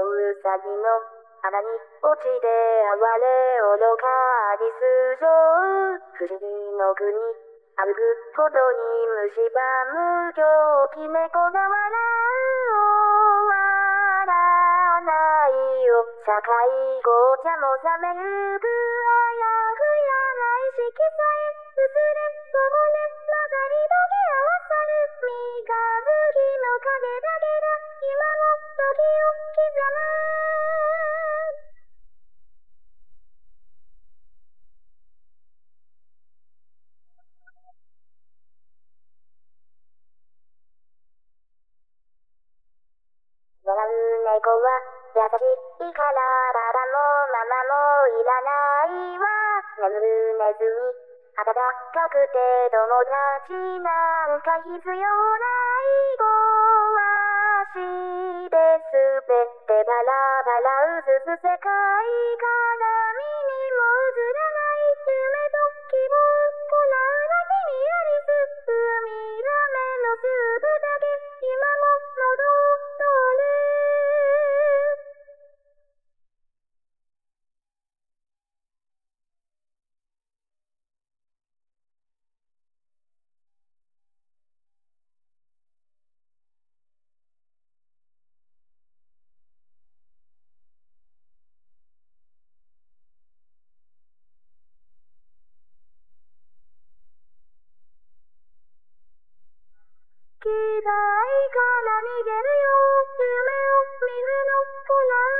うさぎの穴に落ちて哀れ愚かに素性不思議の国歩くほどに虫歯無病気猫が笑う終わらないよ社会紅茶も冷めゆくあやふやな意識さえ薄れこぼれ混ざり溶け合わさる三日月の影だけが今も時を刻む笑う猫は優しいからパパもママもいらないわ眠るネズミ暖かくて友達なんか必要ないご世界鏡げるよ。夢を見るのほら